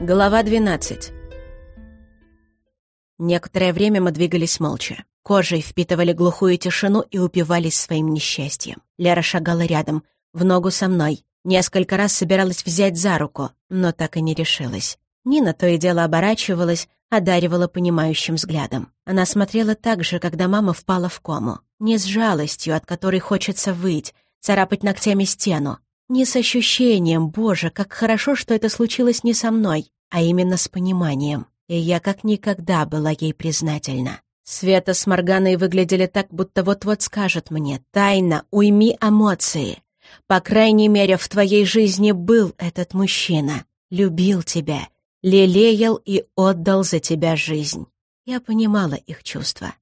Глава 12 Некоторое время мы двигались молча. Кожей впитывали глухую тишину и упивались своим несчастьем. Лера шагала рядом, в ногу со мной. Несколько раз собиралась взять за руку, но так и не решилась. Нина то и дело оборачивалась, одаривала понимающим взглядом. Она смотрела так же, когда мама впала в кому. Не с жалостью, от которой хочется выть, царапать ногтями стену, не с ощущением, боже, как хорошо, что это случилось не со мной, а именно с пониманием. И я как никогда была ей признательна. Света с Морганой выглядели так, будто вот-вот скажет мне «Тайна, уйми эмоции». По крайней мере, в твоей жизни был этот мужчина. Любил тебя, лелеял и отдал за тебя жизнь. Я понимала их чувства,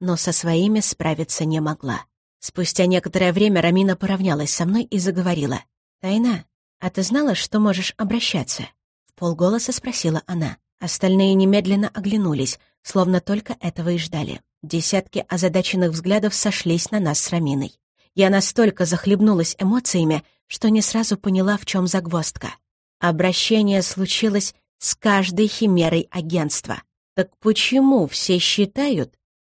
но со своими справиться не могла. Спустя некоторое время Рамина поравнялась со мной и заговорила. «Тайна, а ты знала, что можешь обращаться?» В полголоса спросила она. Остальные немедленно оглянулись, словно только этого и ждали. Десятки озадаченных взглядов сошлись на нас с Раминой. Я настолько захлебнулась эмоциями, что не сразу поняла, в чем загвоздка. Обращение случилось с каждой химерой агентства. Так почему все считают,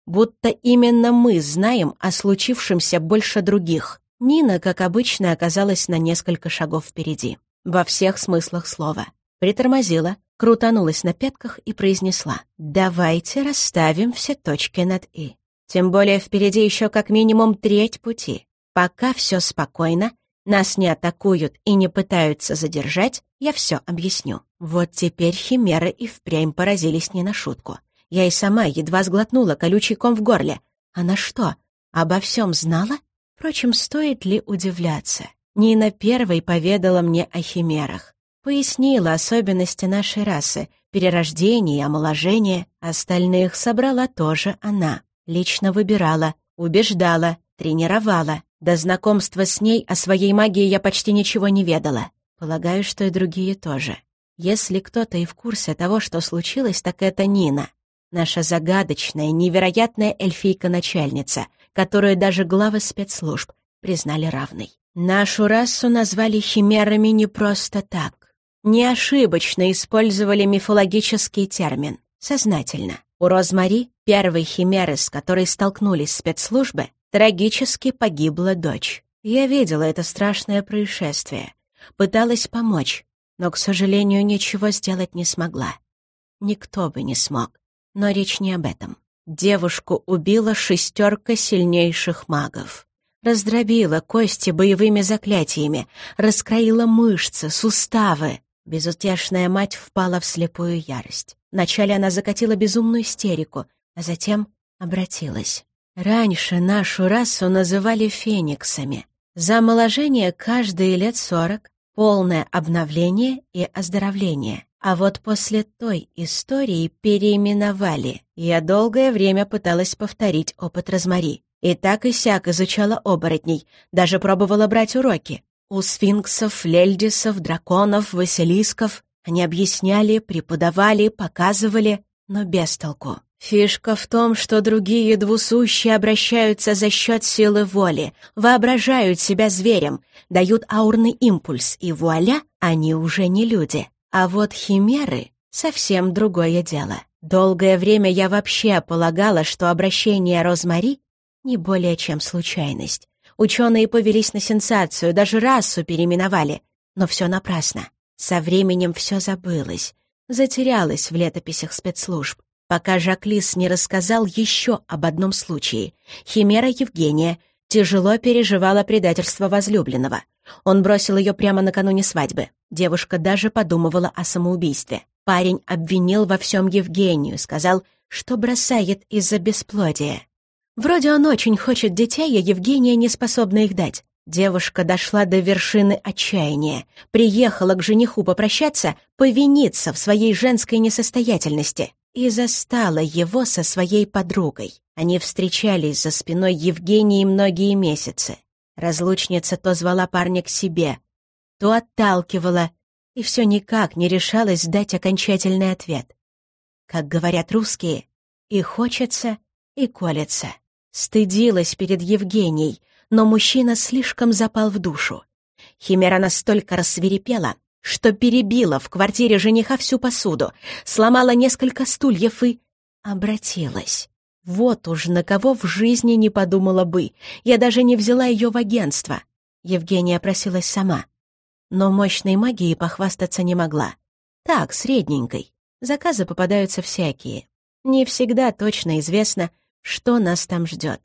будто именно мы знаем о случившемся больше других. Нина, как обычно, оказалась на несколько шагов впереди. Во всех смыслах слова. Притормозила, крутанулась на пятках и произнесла «Давайте расставим все точки над «и». Тем более впереди еще как минимум треть пути. Пока все спокойно, нас не атакуют и не пытаются задержать, я все объясню. Вот теперь химеры и впрямь поразились не на шутку. Я и сама едва сглотнула колючий ком в горле. Она что, обо всем знала? Впрочем, стоит ли удивляться? Нина первой поведала мне о химерах. Пояснила особенности нашей расы, перерождение омоложение. Остальных собрала тоже она. Лично выбирала, убеждала, тренировала. До знакомства с ней о своей магии я почти ничего не ведала. Полагаю, что и другие тоже. Если кто-то и в курсе того, что случилось, так это Нина. Наша загадочная, невероятная эльфийка-начальница, которую даже главы спецслужб признали равной. Нашу расу назвали химерами не просто так. Не ошибочно использовали мифологический термин. Сознательно. У Розмари, первой химеры, с которой столкнулись спецслужбы, трагически погибла дочь. Я видела это страшное происшествие. Пыталась помочь, но, к сожалению, ничего сделать не смогла. Никто бы не смог. Но речь не об этом. Девушку убила шестерка сильнейших магов. Раздробила кости боевыми заклятиями, раскроила мышцы, суставы. Безутешная мать впала в слепую ярость. Вначале она закатила безумную истерику, а затем обратилась. Раньше нашу расу называли фениксами. За омоложение каждые лет сорок, полное обновление и оздоровление. А вот после той истории переименовали. Я долгое время пыталась повторить опыт Розмари. И так и сяк изучала оборотней, даже пробовала брать уроки. У сфинксов, лельдисов, драконов, василисков. Они объясняли, преподавали, показывали, но без толку. Фишка в том, что другие двусущие обращаются за счет силы воли, воображают себя зверем, дают аурный импульс, и вуаля, они уже не люди. А вот химеры — совсем другое дело. Долгое время я вообще полагала, что обращение Розмари — не более чем случайность. Ученые повелись на сенсацию, даже расу переименовали. Но все напрасно. Со временем все забылось, затерялось в летописях спецслужб, пока Жаклис не рассказал еще об одном случае. Химера Евгения тяжело переживала предательство возлюбленного. Он бросил ее прямо накануне свадьбы. Девушка даже подумывала о самоубийстве. Парень обвинил во всем Евгению, сказал, что бросает из-за бесплодия. Вроде он очень хочет детей, а Евгения не способна их дать. Девушка дошла до вершины отчаяния, приехала к жениху попрощаться, повиниться в своей женской несостоятельности и застала его со своей подругой. Они встречались за спиной Евгении многие месяцы. Разлучница то звала парня к себе, то отталкивала, и все никак не решалась дать окончательный ответ. Как говорят русские, и хочется, и колется. Стыдилась перед Евгенией, но мужчина слишком запал в душу. Химера настолько рассверепела, что перебила в квартире жениха всю посуду, сломала несколько стульев и... обратилась. Вот уж на кого в жизни не подумала бы. Я даже не взяла ее в агентство. Евгения просилась сама. Но мощной магией похвастаться не могла. Так, средненькой. Заказы попадаются всякие. Не всегда точно известно, что нас там ждет.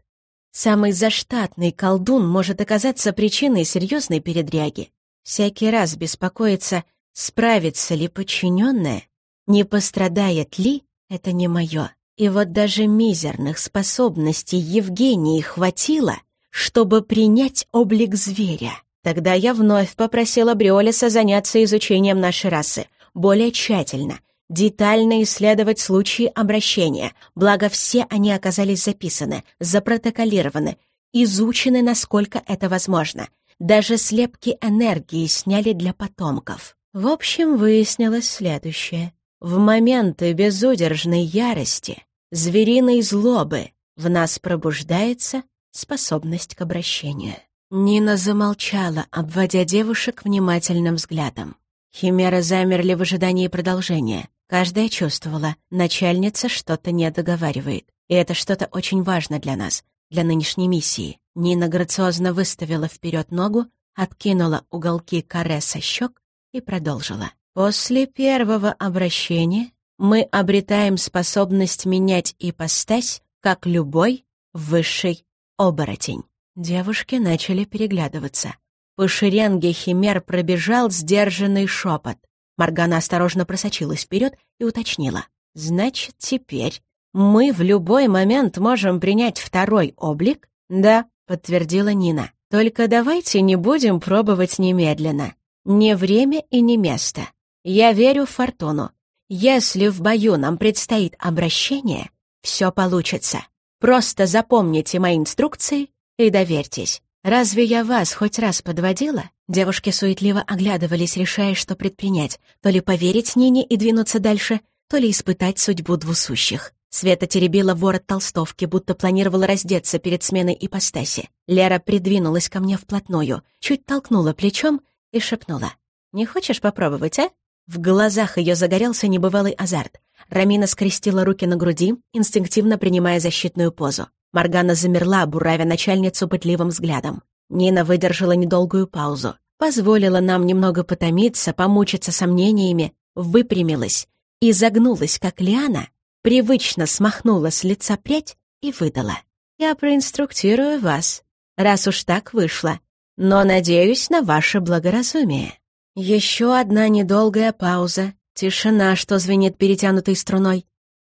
Самый заштатный колдун может оказаться причиной серьезной передряги. Всякий раз беспокоиться, справится ли подчиненная, не пострадает ли, это не мое. И вот даже мизерных способностей Евгении хватило, чтобы принять облик зверя. Тогда я вновь попросила Бриолиса заняться изучением нашей расы, более тщательно, детально исследовать случаи обращения, благо все они оказались записаны, запротоколированы, изучены, насколько это возможно. Даже слепки энергии сняли для потомков. В общем, выяснилось следующее. В моменты безудержной ярости звериной злобы в нас пробуждается способность к обращению. Нина замолчала, обводя девушек внимательным взглядом. Химеры замерли в ожидании продолжения. Каждая чувствовала, начальница что-то не договаривает. И это что-то очень важно для нас, для нынешней миссии. Нина грациозно выставила вперед ногу, откинула уголки каре со щек и продолжила. После первого обращения мы обретаем способность менять ипостась, как любой высший оборотень. Девушки начали переглядываться. По шеренге химер пробежал сдержанный шепот. Маргана осторожно просочилась вперед и уточнила. «Значит, теперь мы в любой момент можем принять второй облик?» «Да», — подтвердила Нина. «Только давайте не будем пробовать немедленно. Не время и не место. Я верю в фортуну. Если в бою нам предстоит обращение, все получится. Просто запомните мои инструкции и доверьтесь. Разве я вас хоть раз подводила? Девушки суетливо оглядывались, решая, что предпринять. То ли поверить Нине и двинуться дальше, то ли испытать судьбу двусущих. Света теребила ворот толстовки, будто планировала раздеться перед сменой ипостаси. Лера придвинулась ко мне вплотную, чуть толкнула плечом и шепнула. «Не хочешь попробовать, а?» В глазах ее загорелся небывалый азарт. Рамина скрестила руки на груди, инстинктивно принимая защитную позу. Маргана замерла, буравя начальницу пытливым взглядом. Нина выдержала недолгую паузу. Позволила нам немного потомиться, помучиться сомнениями, выпрямилась и загнулась, как лиана, привычно смахнула с лица прядь и выдала. «Я проинструктирую вас, раз уж так вышло, но надеюсь на ваше благоразумие». Еще одна недолгая пауза, тишина, что звенит перетянутой струной.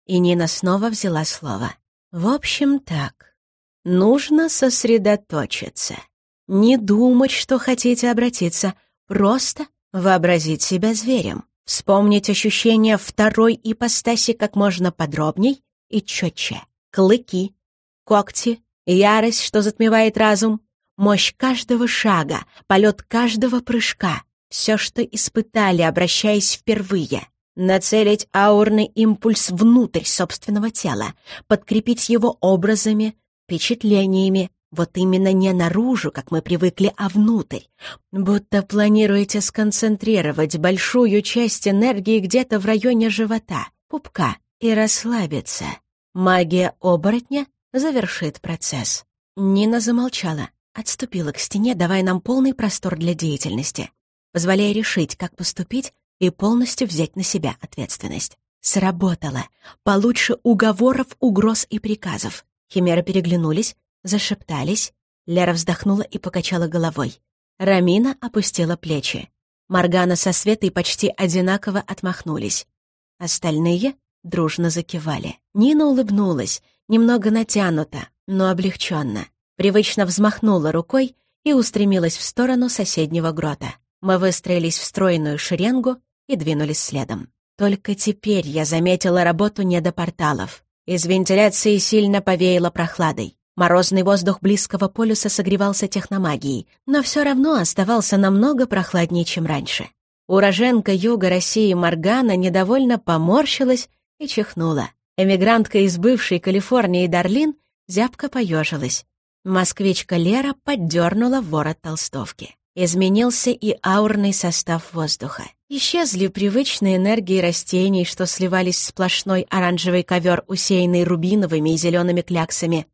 И Нина снова взяла слово. В общем, так. Нужно сосредоточиться. Не думать, что хотите обратиться, просто вообразить себя зверем. Вспомнить ощущения второй ипостаси как можно подробней и четче. Клыки, когти, ярость, что затмевает разум, мощь каждого шага, полет каждого прыжка — все, что испытали, обращаясь впервые. Нацелить аурный импульс внутрь собственного тела, подкрепить его образами, впечатлениями, вот именно не наружу, как мы привыкли, а внутрь. Будто планируете сконцентрировать большую часть энергии где-то в районе живота, пупка, и расслабиться. Магия оборотня завершит процесс. Нина замолчала, отступила к стене, давая нам полный простор для деятельности позволяя решить, как поступить и полностью взять на себя ответственность. Сработало. Получше уговоров, угроз и приказов. Химеры переглянулись, зашептались. Лера вздохнула и покачала головой. Рамина опустила плечи. Маргана со Светой почти одинаково отмахнулись. Остальные дружно закивали. Нина улыбнулась, немного натянуто, но облегченно. Привычно взмахнула рукой и устремилась в сторону соседнего грота. Мы выстроились в стройную шеренгу и двинулись следом. Только теперь я заметила работу недопорталов. Из вентиляции сильно повеяло прохладой. Морозный воздух близкого полюса согревался техномагией, но все равно оставался намного прохладнее, чем раньше. Уроженка юга России Маргана недовольно поморщилась и чихнула. Эмигрантка из бывшей Калифорнии Дарлин зябко поежилась. Москвичка Лера поддернула ворот толстовки. Изменился и аурный состав воздуха. Исчезли привычные энергии растений, что сливались в сплошной оранжевый ковер, усеянный рубиновыми и зелеными кляксами.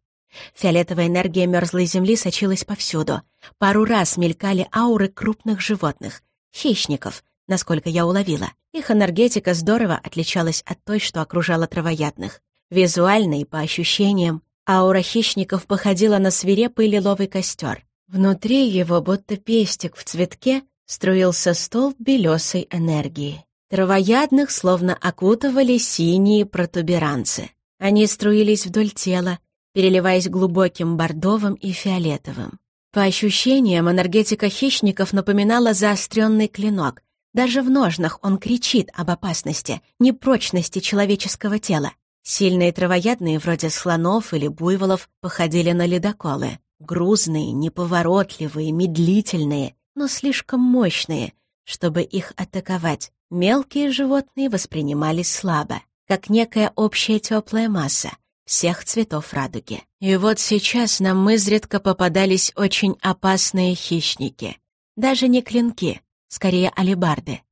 Фиолетовая энергия мерзлой земли сочилась повсюду. Пару раз мелькали ауры крупных животных, хищников, насколько я уловила. Их энергетика здорово отличалась от той, что окружала травоядных. Визуально и по ощущениям аура хищников походила на свирепый лиловый костер. Внутри его, будто пестик в цветке, струился столб белесой энергии. Травоядных словно окутывали синие протуберанцы. Они струились вдоль тела, переливаясь глубоким бордовым и фиолетовым. По ощущениям, энергетика хищников напоминала заостренный клинок. Даже в ножнах он кричит об опасности, непрочности человеческого тела. Сильные травоядные, вроде слонов или буйволов, походили на ледоколы. Грузные, неповоротливые, медлительные, но слишком мощные, чтобы их атаковать. Мелкие животные воспринимались слабо, как некая общая теплая масса всех цветов радуги. И вот сейчас нам изредка попадались очень опасные хищники. Даже не клинки, скорее алебарды.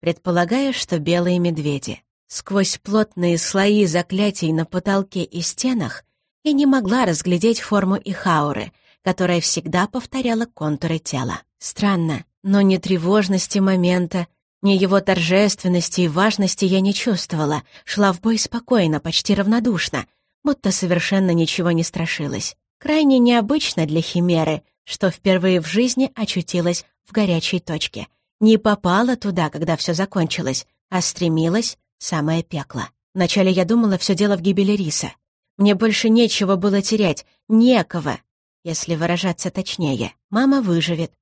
Предполагаю, что белые медведи. Сквозь плотные слои заклятий на потолке и стенах я не могла разглядеть форму их ауры, которая всегда повторяла контуры тела. Странно, но ни тревожности момента, ни его торжественности и важности я не чувствовала, шла в бой спокойно, почти равнодушно, будто совершенно ничего не страшилась. Крайне необычно для Химеры, что впервые в жизни очутилась в горячей точке. Не попала туда, когда все закончилось, а стремилась самое пекло. Вначале я думала, все дело в гибели Риса. Мне больше нечего было терять, некого, если выражаться точнее. Мама выживет,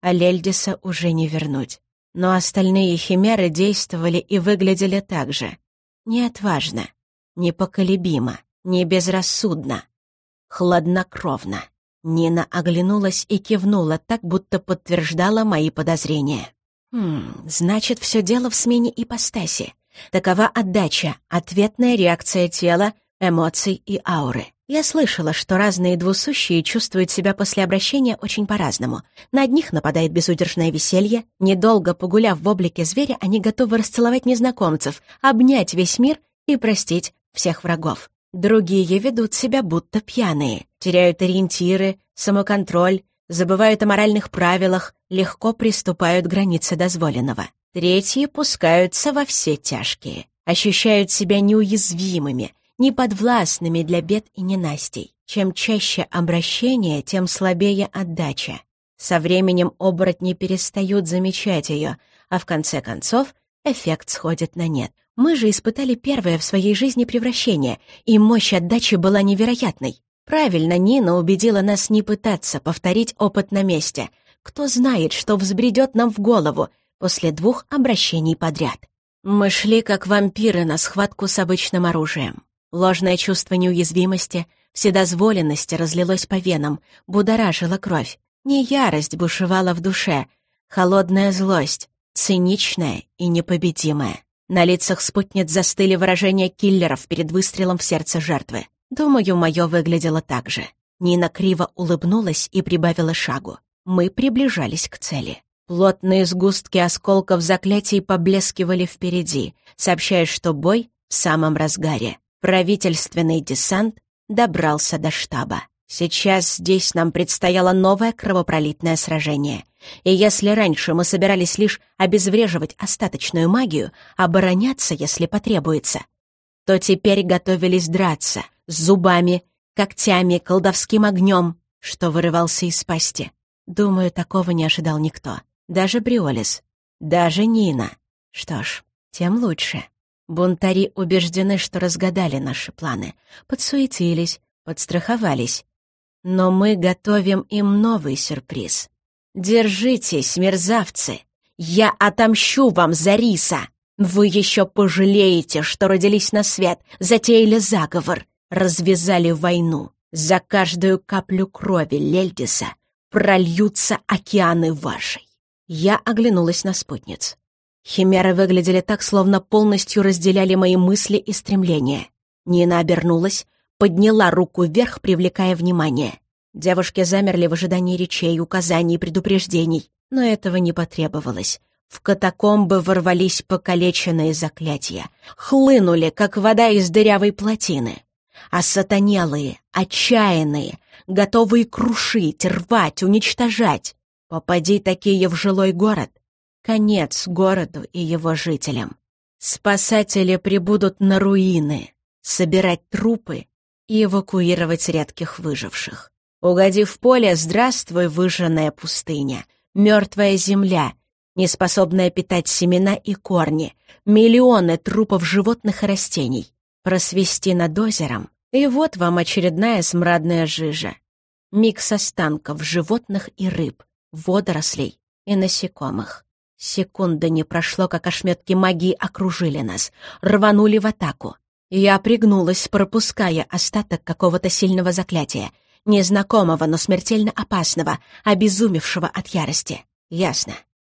а Лельдиса уже не вернуть. Но остальные химеры действовали и выглядели так же. Неотважно, непоколебимо, не безрассудно, хладнокровно. Нина оглянулась и кивнула так, будто подтверждала мои подозрения. «Хм, значит, все дело в смене ипостаси. Такова отдача, ответная реакция тела, эмоций и ауры. Я слышала, что разные двусущие чувствуют себя после обращения очень по-разному. На одних нападает безудержное веселье, недолго погуляв в облике зверя, они готовы расцеловать незнакомцев, обнять весь мир и простить всех врагов. Другие ведут себя будто пьяные, теряют ориентиры, самоконтроль, забывают о моральных правилах, легко приступают к границе дозволенного. Третьи пускаются во все тяжкие, ощущают себя неуязвимыми, неподвластными для бед и ненастей. Чем чаще обращение, тем слабее отдача. Со временем оборотни перестают замечать ее, а в конце концов эффект сходит на нет. Мы же испытали первое в своей жизни превращение, и мощь отдачи была невероятной. Правильно Нина убедила нас не пытаться повторить опыт на месте. Кто знает, что взбредет нам в голову после двух обращений подряд. Мы шли, как вампиры, на схватку с обычным оружием. Ложное чувство неуязвимости, вседозволенности разлилось по венам, будоражило кровь. Не ярость бушевала в душе, холодная злость, циничная и непобедимая. На лицах спутниц застыли выражения киллеров перед выстрелом в сердце жертвы. Думаю, мое выглядело так же. Нина криво улыбнулась и прибавила шагу. Мы приближались к цели. Плотные сгустки осколков заклятий поблескивали впереди, сообщая, что бой в самом разгаре. Правительственный десант добрался до штаба. Сейчас здесь нам предстояло новое кровопролитное сражение. И если раньше мы собирались лишь обезвреживать остаточную магию, обороняться, если потребуется, то теперь готовились драться с зубами, когтями, колдовским огнем, что вырывался из пасти. Думаю, такого не ожидал никто. Даже Бриолис, даже Нина. Что ж, тем лучше. Бунтари убеждены, что разгадали наши планы, подсуетились, подстраховались. Но мы готовим им новый сюрприз. Держитесь, мерзавцы! Я отомщу вам за риса! Вы еще пожалеете, что родились на свет, затеяли заговор, развязали войну. За каждую каплю крови Лельдиса прольются океаны вашей. Я оглянулась на спутниц. Химеры выглядели так, словно полностью разделяли мои мысли и стремления. Нина обернулась, подняла руку вверх, привлекая внимание. Девушки замерли в ожидании речей, указаний и предупреждений, но этого не потребовалось. В катакомбы ворвались покалеченные заклятия, хлынули, как вода из дырявой плотины. А сатанелые, отчаянные, готовые крушить, рвать, уничтожать. Попади такие в жилой город. Конец городу и его жителям. Спасатели прибудут на руины, собирать трупы и эвакуировать редких выживших. Угодив в поле, здравствуй, выжженная пустыня, мертвая земля, неспособная питать семена и корни, миллионы трупов животных и растений. Просвести над озером, и вот вам очередная смрадная жижа. Микс останков животных и рыб, водорослей и насекомых. Секунда не прошло, как ошметки магии окружили нас, рванули в атаку. Я пригнулась, пропуская остаток какого-то сильного заклятия, незнакомого, но смертельно опасного, обезумевшего от ярости. Ясно.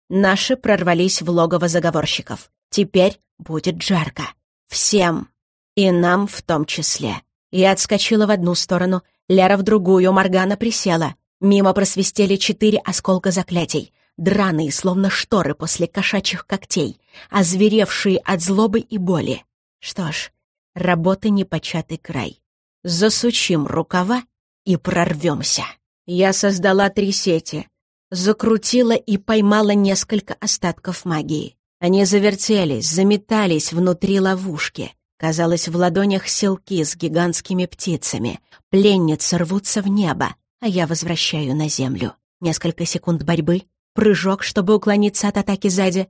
Наши прорвались в логово заговорщиков. Теперь будет жарко. Всем. И нам в том числе. Я отскочила в одну сторону, Ляра в другую, Моргана присела. Мимо просвистели четыре осколка заклятий драные, словно шторы после кошачьих когтей, озверевшие от злобы и боли. Что ж, работы непочатый край. Засучим рукава и прорвемся. Я создала три сети, закрутила и поймала несколько остатков магии. Они завертелись, заметались внутри ловушки. Казалось, в ладонях селки с гигантскими птицами. Пленницы рвутся в небо, а я возвращаю на землю. Несколько секунд борьбы, Прыжок, чтобы уклониться от атаки сзади.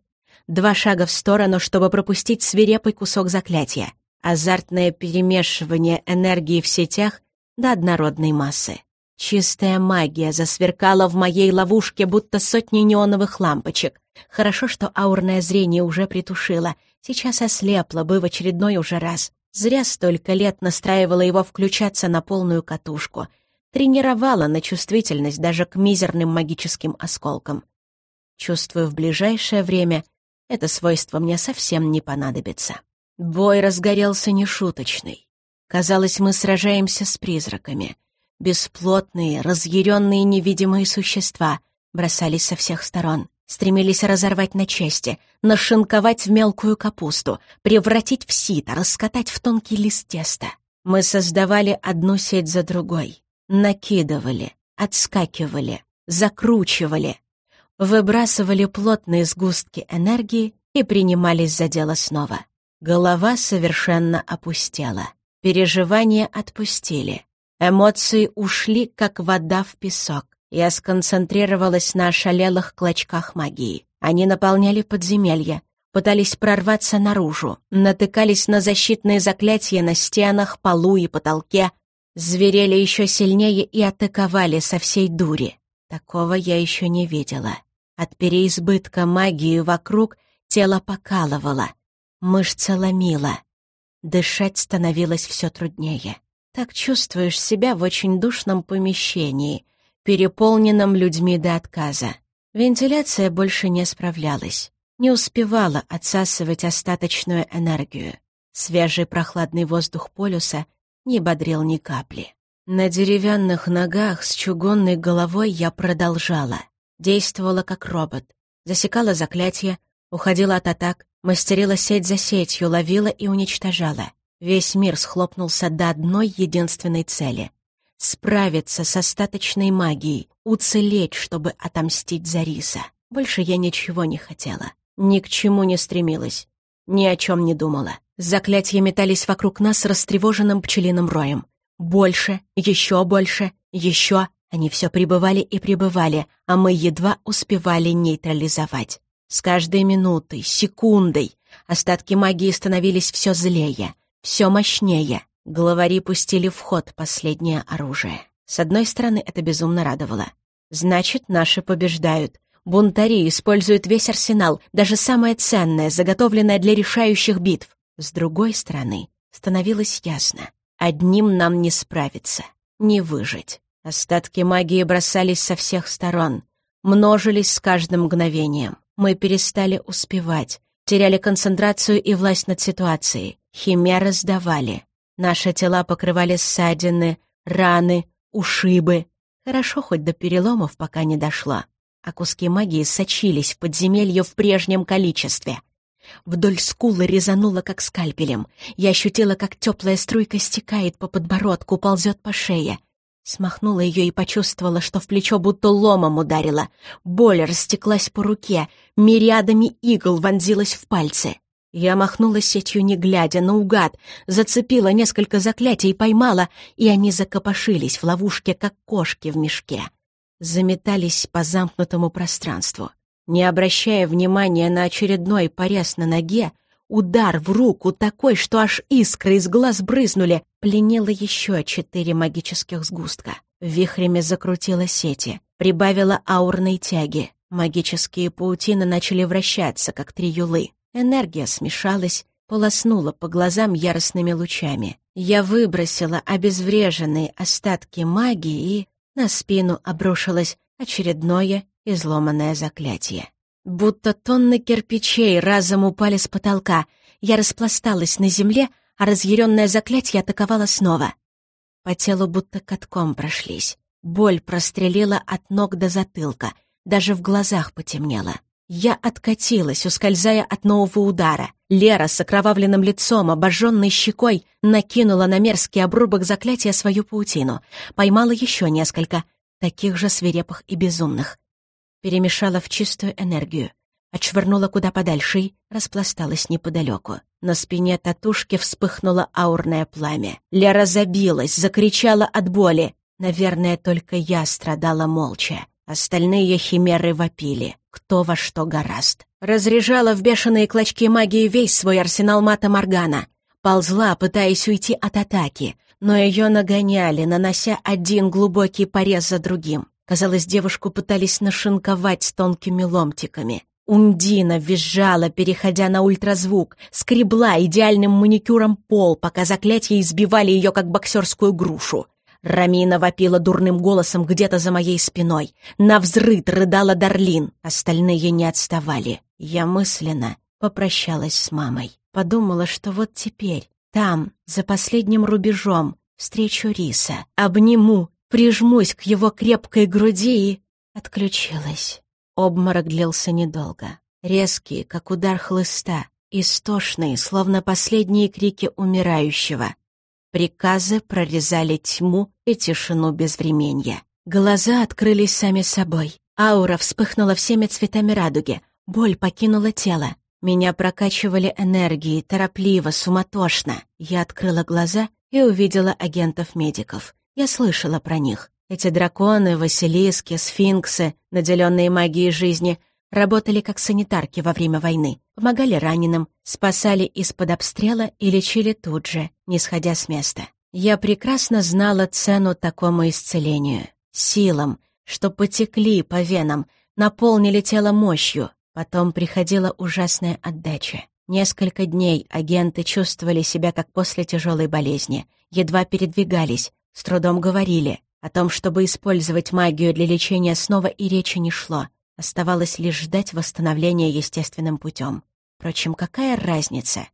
Два шага в сторону, чтобы пропустить свирепый кусок заклятия. Азартное перемешивание энергии в сетях до однородной массы. Чистая магия засверкала в моей ловушке, будто сотни неоновых лампочек. Хорошо, что аурное зрение уже притушило. Сейчас ослепло бы в очередной уже раз. Зря столько лет настраивала его включаться на полную катушку. Тренировала на чувствительность даже к мизерным магическим осколкам. Чувствую, в ближайшее время это свойство мне совсем не понадобится. Бой разгорелся нешуточный. Казалось, мы сражаемся с призраками. Бесплотные, разъяренные невидимые существа бросались со всех сторон, стремились разорвать на части, нашинковать в мелкую капусту, превратить в сито, раскатать в тонкий лист теста. Мы создавали одну сеть за другой, накидывали, отскакивали, закручивали, выбрасывали плотные сгустки энергии и принимались за дело снова. Голова совершенно опустела. Переживания отпустили. Эмоции ушли, как вода в песок. Я сконцентрировалась на ошалелых клочках магии. Они наполняли подземелья, пытались прорваться наружу, натыкались на защитные заклятия на стенах, полу и потолке, зверели еще сильнее и атаковали со всей дури. Такого я еще не видела. От переизбытка магии вокруг тело покалывало, мышцы ломило. Дышать становилось все труднее. Так чувствуешь себя в очень душном помещении, переполненном людьми до отказа. Вентиляция больше не справлялась, не успевала отсасывать остаточную энергию. Свежий прохладный воздух полюса не бодрил ни капли. На деревянных ногах с чугунной головой я продолжала. Действовала как робот. Засекала заклятия, уходила от атак, мастерила сеть за сетью, ловила и уничтожала. Весь мир схлопнулся до одной единственной цели — справиться с остаточной магией, уцелеть, чтобы отомстить за Риса. Больше я ничего не хотела, ни к чему не стремилась, ни о чем не думала. Заклятия метались вокруг нас растревоженным пчелиным роем. Больше, еще больше, еще. Они все прибывали и прибывали, а мы едва успевали нейтрализовать. С каждой минутой, секундой остатки магии становились все злее, все мощнее. Главари пустили в ход последнее оружие. С одной стороны, это безумно радовало. Значит, наши побеждают. Бунтари используют весь арсенал, даже самое ценное, заготовленное для решающих битв. С другой стороны, становилось ясно. Одним нам не справиться, не выжить. Остатки магии бросались со всех сторон, множились с каждым мгновением. Мы перестали успевать, теряли концентрацию и власть над ситуацией. Химеры сдавали. Наши тела покрывали ссадины, раны, ушибы. Хорошо хоть до переломов пока не дошло, а куски магии сочились в подземелье в прежнем количестве. Вдоль скулы резануло, как скальпелем. Я ощутила, как теплая струйка стекает по подбородку, ползет по шее. Смахнула ее и почувствовала, что в плечо будто ломом ударила. Боль растеклась по руке, мириадами игл вонзилась в пальцы. Я махнула сетью, не глядя, наугад, зацепила несколько заклятий, поймала, и они закопошились в ловушке, как кошки в мешке. Заметались по замкнутому пространству. Не обращая внимания на очередной порез на ноге, удар в руку такой, что аж искры из глаз брызнули, пленило еще четыре магических сгустка. Вихрями закрутила сети, прибавила аурной тяги. Магические паутины начали вращаться, как три юлы. Энергия смешалась, полоснула по глазам яростными лучами. Я выбросила обезвреженные остатки магии и на спину обрушилось очередное изломанное заклятие. Будто тонны кирпичей разом упали с потолка. Я распласталась на земле, а разъяренное заклятие атаковало снова. По телу будто катком прошлись. Боль прострелила от ног до затылка, даже в глазах потемнело. Я откатилась, ускользая от нового удара. Лера с окровавленным лицом, обожженной щекой, накинула на мерзкий обрубок заклятия свою паутину. Поймала еще несколько, таких же свирепых и безумных. Перемешала в чистую энергию. Отшвырнула куда подальше и распласталась неподалеку. На спине татушки вспыхнуло аурное пламя. Лера забилась, закричала от боли. Наверное, только я страдала молча. Остальные химеры вопили кто во что гораст. Разряжала в бешеные клочки магии весь свой арсенал мата Моргана. Ползла, пытаясь уйти от атаки, но ее нагоняли, нанося один глубокий порез за другим. Казалось, девушку пытались нашинковать с тонкими ломтиками. Ундина визжала, переходя на ультразвук, скребла идеальным маникюром пол, пока заклятия избивали ее, как боксерскую грушу. Рамина вопила дурным голосом где-то за моей спиной. На взрыд рыдала Дарлин. Остальные не отставали. Я мысленно попрощалась с мамой. Подумала, что вот теперь, там, за последним рубежом, встречу Риса. Обниму, прижмусь к его крепкой груди и... Отключилась. Обморок длился недолго. Резкие, как удар хлыста, истошные, словно последние крики умирающего. Приказы прорезали тьму и тишину безвременья. Глаза открылись сами собой. Аура вспыхнула всеми цветами радуги. Боль покинула тело. Меня прокачивали энергией, торопливо, суматошно. Я открыла глаза и увидела агентов-медиков. Я слышала про них. Эти драконы, василиски, сфинксы, наделенные магией жизни — Работали как санитарки во время войны, помогали раненым, спасали из-под обстрела и лечили тут же, не сходя с места. Я прекрасно знала цену такому исцелению. Силам, что потекли по венам, наполнили тело мощью. Потом приходила ужасная отдача. Несколько дней агенты чувствовали себя как после тяжелой болезни, едва передвигались, с трудом говорили. О том, чтобы использовать магию для лечения снова и речи не шло. Оставалось лишь ждать восстановления естественным путем. Впрочем, какая разница?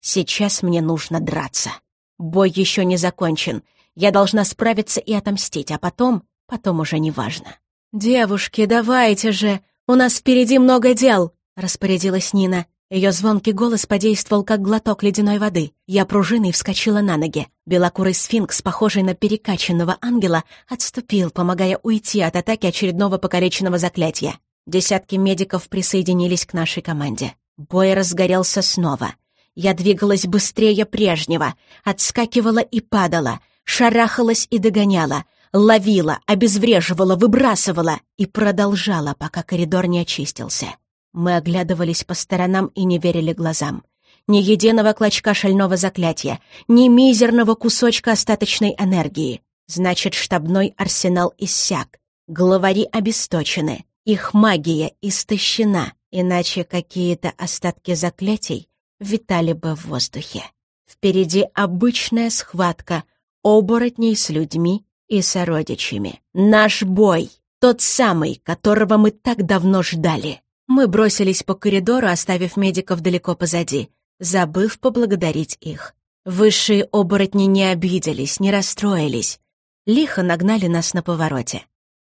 Сейчас мне нужно драться. Бой еще не закончен. Я должна справиться и отомстить, а потом... Потом уже не важно. «Девушки, давайте же! У нас впереди много дел!» — распорядилась Нина. Ее звонкий голос подействовал, как глоток ледяной воды. Я пружиной вскочила на ноги. Белокурый сфинкс, похожий на перекачанного ангела, отступил, помогая уйти от атаки очередного покореченного заклятия. Десятки медиков присоединились к нашей команде. Бой разгорелся снова. Я двигалась быстрее прежнего, отскакивала и падала, шарахалась и догоняла, ловила, обезвреживала, выбрасывала и продолжала, пока коридор не очистился. Мы оглядывались по сторонам и не верили глазам. Ни единого клочка шального заклятия, ни мизерного кусочка остаточной энергии. Значит, штабной арсенал иссяк. Главари обесточены. Их магия истощена, иначе какие-то остатки заклятий витали бы в воздухе. Впереди обычная схватка оборотней с людьми и сородичами. Наш бой, тот самый, которого мы так давно ждали. Мы бросились по коридору, оставив медиков далеко позади, забыв поблагодарить их. Высшие оборотни не обиделись, не расстроились. Лихо нагнали нас на повороте.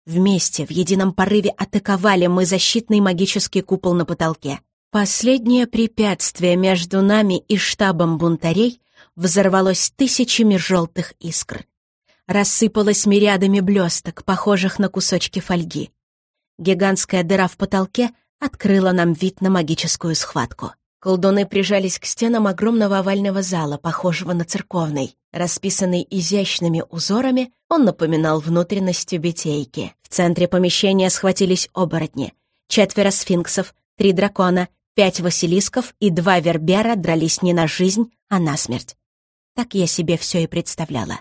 Вместе, в едином порыве атаковали мы защитный магический купол на потолке. Последнее препятствие между нами и штабом бунтарей взорвалось тысячами желтых искр. Рассыпалось мириадами блесток, похожих на кусочки фольги. Гигантская дыра в потолке открыла нам вид на магическую схватку. Колдуны прижались к стенам огромного овального зала, похожего на церковный. Расписанный изящными узорами, он напоминал внутренность тюбетейки. В центре помещения схватились оборотни. Четверо сфинксов, три дракона, пять василисков и два вербера дрались не на жизнь, а на смерть. Так я себе все и представляла.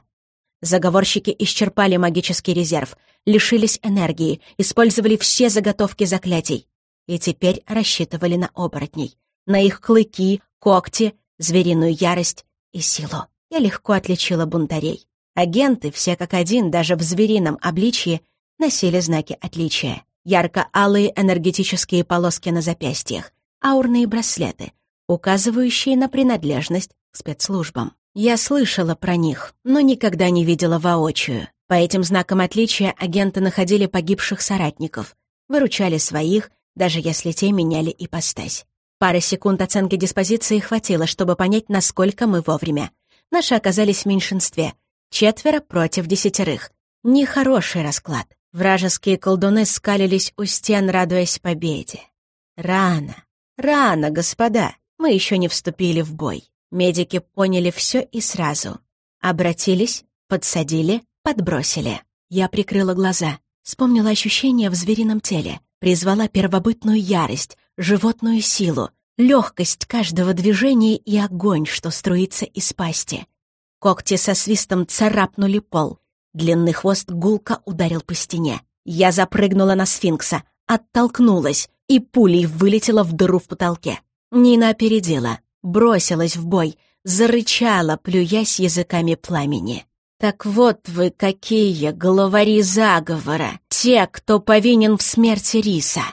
Заговорщики исчерпали магический резерв, лишились энергии, использовали все заготовки заклятий и теперь рассчитывали на оборотней на их клыки, когти, звериную ярость и силу. Я легко отличила бунтарей. Агенты, все как один, даже в зверином обличье, носили знаки отличия. Ярко-алые энергетические полоски на запястьях, аурные браслеты, указывающие на принадлежность к спецслужбам. Я слышала про них, но никогда не видела воочию. По этим знакам отличия агенты находили погибших соратников, выручали своих, даже если те меняли ипостась. Пары секунд оценки диспозиции хватило, чтобы понять, насколько мы вовремя. Наши оказались в меньшинстве. Четверо против десятерых. Нехороший расклад. Вражеские колдуны скалились у стен, радуясь победе. Рано, рано, господа. Мы еще не вступили в бой. Медики поняли все и сразу. Обратились, подсадили, подбросили. Я прикрыла глаза, вспомнила ощущение в зверином теле, призвала первобытную ярость, животную силу, легкость каждого движения и огонь, что струится из пасти. Когти со свистом царапнули пол. Длинный хвост гулко ударил по стене. Я запрыгнула на сфинкса, оттолкнулась и пулей вылетела в дыру в потолке. Нина опередила, бросилась в бой, зарычала, плюясь языками пламени. «Так вот вы какие главари заговора, те, кто повинен в смерти Риса!»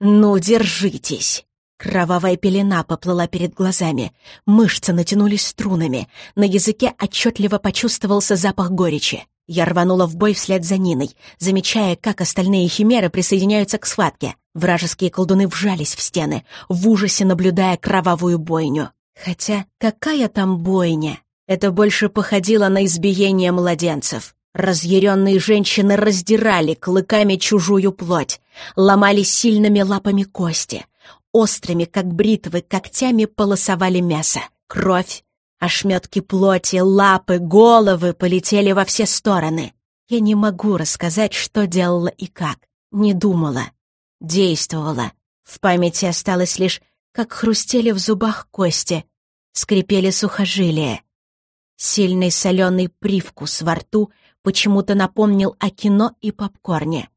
«Ну, держитесь!» Кровавая пелена поплыла перед глазами, мышцы натянулись струнами, на языке отчетливо почувствовался запах горечи. Я рванула в бой вслед за Ниной, замечая, как остальные химеры присоединяются к схватке. Вражеские колдуны вжались в стены, в ужасе наблюдая кровавую бойню. Хотя какая там бойня? Это больше походило на избиение младенцев. Разъяренные женщины раздирали клыками чужую плоть, ломали сильными лапами кости, острыми, как бритвы, когтями полосовали мясо. Кровь, ошметки плоти, лапы, головы полетели во все стороны. Я не могу рассказать, что делала и как. Не думала. Действовала. В памяти осталось лишь, как хрустели в зубах кости, скрипели сухожилия. Сильный соленый привкус во рту — почему-то напомнил о кино и попкорне.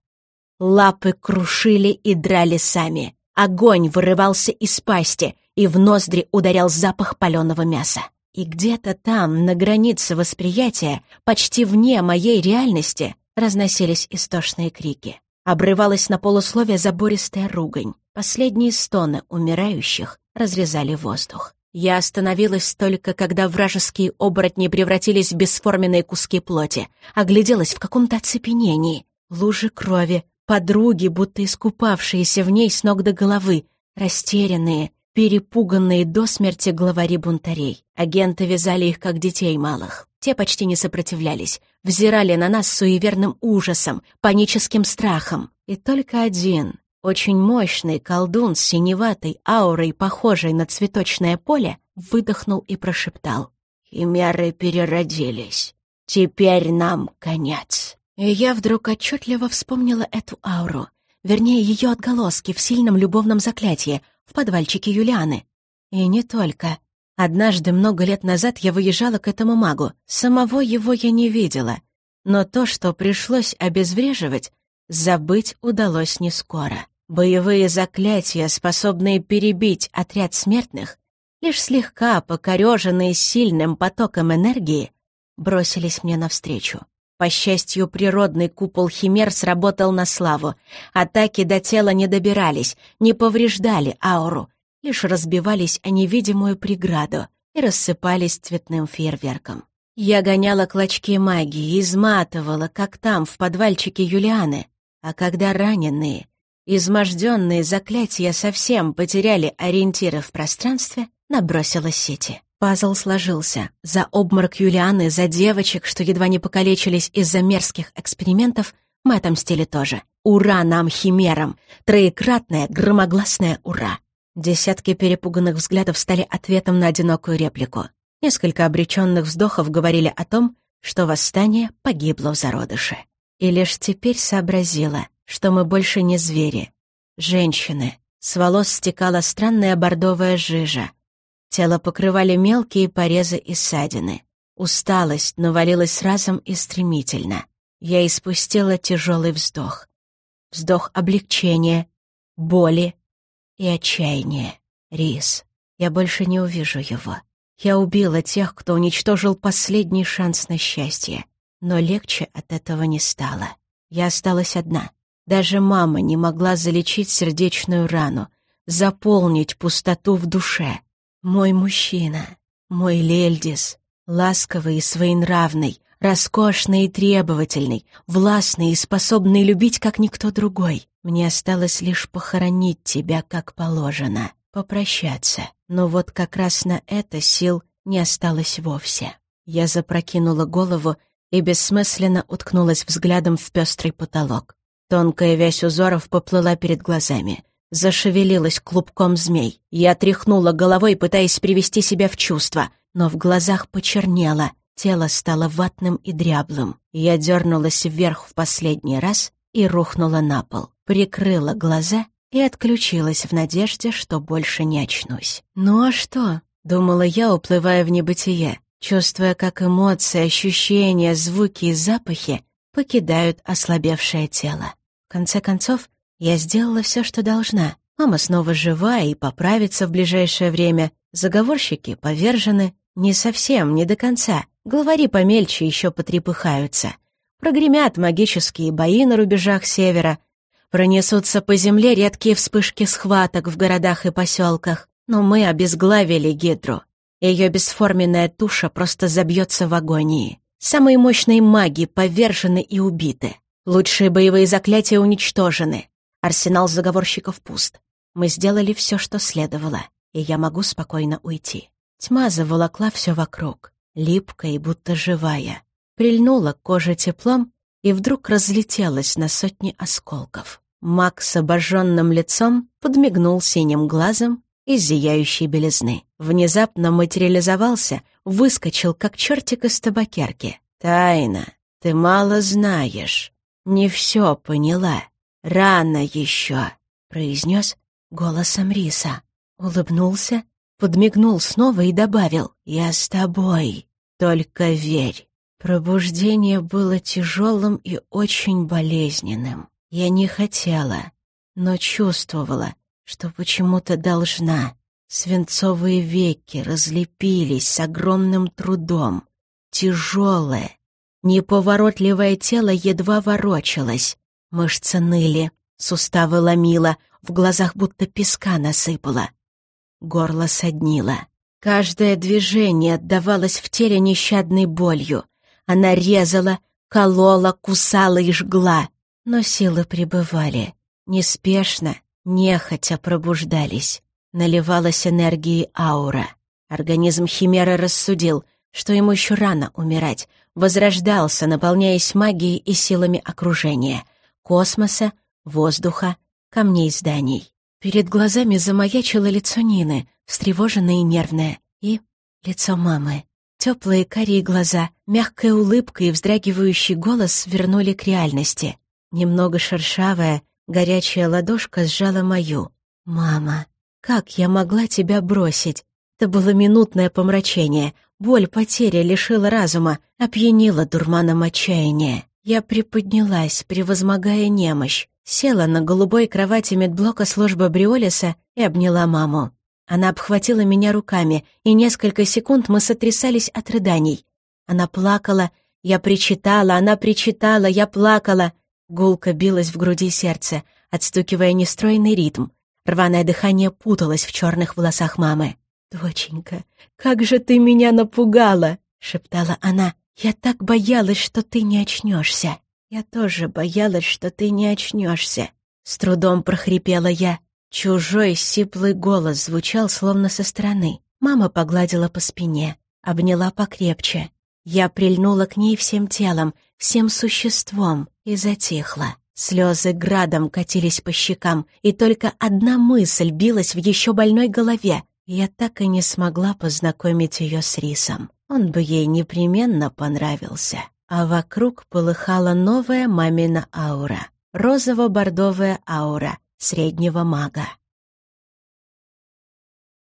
Лапы крушили и драли сами. Огонь вырывался из пасти, и в ноздри ударял запах паленого мяса. И где-то там, на границе восприятия, почти вне моей реальности, разносились истошные крики. Обрывалась на полусловие забористая ругань. Последние стоны умирающих разрезали воздух. Я остановилась только, когда вражеские оборотни превратились в бесформенные куски плоти, огляделась в каком-то оцепенении. Лужи крови, подруги, будто искупавшиеся в ней с ног до головы, растерянные, перепуганные до смерти главари бунтарей. Агенты вязали их, как детей малых. Те почти не сопротивлялись, взирали на нас суеверным ужасом, паническим страхом. И только один, очень мощный колдун с синеватой аурой, похожей на цветочное поле, выдохнул и прошептал. «Химеры переродились. Теперь нам конец». И я вдруг отчетливо вспомнила эту ауру, вернее, ее отголоски в сильном любовном заклятии в подвальчике Юлианы. И не только. Однажды, много лет назад, я выезжала к этому магу. Самого его я не видела. Но то, что пришлось обезвреживать, забыть удалось не скоро. Боевые заклятия, способные перебить отряд смертных, лишь слегка покореженные сильным потоком энергии, бросились мне навстречу. По счастью, природный купол химер сработал на славу. Атаки до тела не добирались, не повреждали ауру, лишь разбивались о невидимую преграду и рассыпались цветным фейерверком. Я гоняла клочки магии, изматывала, как там, в подвальчике Юлианы, А когда раненые, изможденные заклятия совсем потеряли ориентиры в пространстве, набросила сети. Пазл сложился. За обморок Юлианы, за девочек, что едва не покалечились из-за мерзких экспериментов, мы отомстили тоже. Ура нам, химерам! Троекратное, громогласное ура! Десятки перепуганных взглядов стали ответом на одинокую реплику. Несколько обреченных вздохов говорили о том, что восстание погибло в зародыше. И лишь теперь сообразила, что мы больше не звери. Женщины. С волос стекала странная бордовая жижа. Тело покрывали мелкие порезы и ссадины. Усталость навалилась разом и стремительно. Я испустила тяжелый вздох. Вздох облегчения, боли и отчаяния. Рис. Я больше не увижу его. Я убила тех, кто уничтожил последний шанс на счастье. Но легче от этого не стало. Я осталась одна. Даже мама не могла залечить сердечную рану, заполнить пустоту в душе. Мой мужчина, мой Лельдис, ласковый и своенравный, роскошный и требовательный, властный и способный любить, как никто другой. Мне осталось лишь похоронить тебя, как положено, попрощаться. Но вот как раз на это сил не осталось вовсе. Я запрокинула голову и бессмысленно уткнулась взглядом в пестрый потолок. Тонкая вязь узоров поплыла перед глазами. Зашевелилась клубком змей. Я тряхнула головой, пытаясь привести себя в чувство, но в глазах почернело, тело стало ватным и дряблым. Я дернулась вверх в последний раз и рухнула на пол, прикрыла глаза и отключилась в надежде, что больше не очнусь. «Ну а что?» — думала я, уплывая в небытие чувствуя, как эмоции, ощущения, звуки и запахи покидают ослабевшее тело. В конце концов, я сделала все, что должна. Мама снова жива и поправится в ближайшее время. Заговорщики повержены. Не совсем, не до конца. Главари помельче еще потрепыхаются. Прогремят магические бои на рубежах севера. Пронесутся по земле редкие вспышки схваток в городах и поселках. Но мы обезглавили Гидру. Ее бесформенная туша просто забьется в агонии. Самые мощные маги повержены и убиты. Лучшие боевые заклятия уничтожены. Арсенал заговорщиков пуст. Мы сделали все, что следовало, и я могу спокойно уйти. Тьма заволокла все вокруг, липкая и будто живая. Прильнула к коже теплом и вдруг разлетелась на сотни осколков. Маг с обожженным лицом подмигнул синим глазом из зияющей белизны. Внезапно материализовался, выскочил, как чертик из табакерки. «Тайна, ты мало знаешь, не все поняла, рано еще», — произнес голосом Риса. Улыбнулся, подмигнул снова и добавил «Я с тобой, только верь». Пробуждение было тяжелым и очень болезненным. Я не хотела, но чувствовала, что почему-то должна. Свинцовые веки разлепились с огромным трудом. Тяжелое, неповоротливое тело едва ворочалось. Мышцы ныли, суставы ломило, в глазах будто песка насыпало. Горло соднило. Каждое движение отдавалось в теле нещадной болью. Она резала, колола, кусала и жгла. Но силы пребывали. Неспешно, нехотя пробуждались. Наливалась энергией аура. Организм Химеры рассудил, что ему еще рано умирать, возрождался, наполняясь магией и силами окружения, космоса, воздуха, камней зданий. Перед глазами замаячило лицо Нины, встревоженное и нервное, и лицо мамы. Теплые карие глаза, мягкая улыбка и вздрагивающий голос вернули к реальности. Немного шершавая, горячая ладошка сжала мою. «Мама!» Как я могла тебя бросить? Это было минутное помрачение. Боль потери лишила разума, опьянила дурманом отчаяния. Я приподнялась, превозмогая немощь, села на голубой кровати медблока службы Бриолиса и обняла маму. Она обхватила меня руками, и несколько секунд мы сотрясались от рыданий. Она плакала, я причитала, она причитала, я плакала. Гулко билось в груди сердце, отстукивая нестройный ритм. Рваное дыхание путалось в черных волосах мамы. «Доченька, как же ты меня напугала!» — шептала она. «Я так боялась, что ты не очнешься!» Я тоже боялась, что ты не очнешься. С трудом прохрипела я. Чужой сиплый голос звучал словно со стороны. Мама погладила по спине, обняла покрепче. Я прильнула к ней всем телом, всем существом и затихла. Слезы градом катились по щекам, и только одна мысль билась в еще больной голове. Я так и не смогла познакомить ее с Рисом. Он бы ей непременно понравился. А вокруг полыхала новая мамина аура. Розово-бордовая аура среднего мага.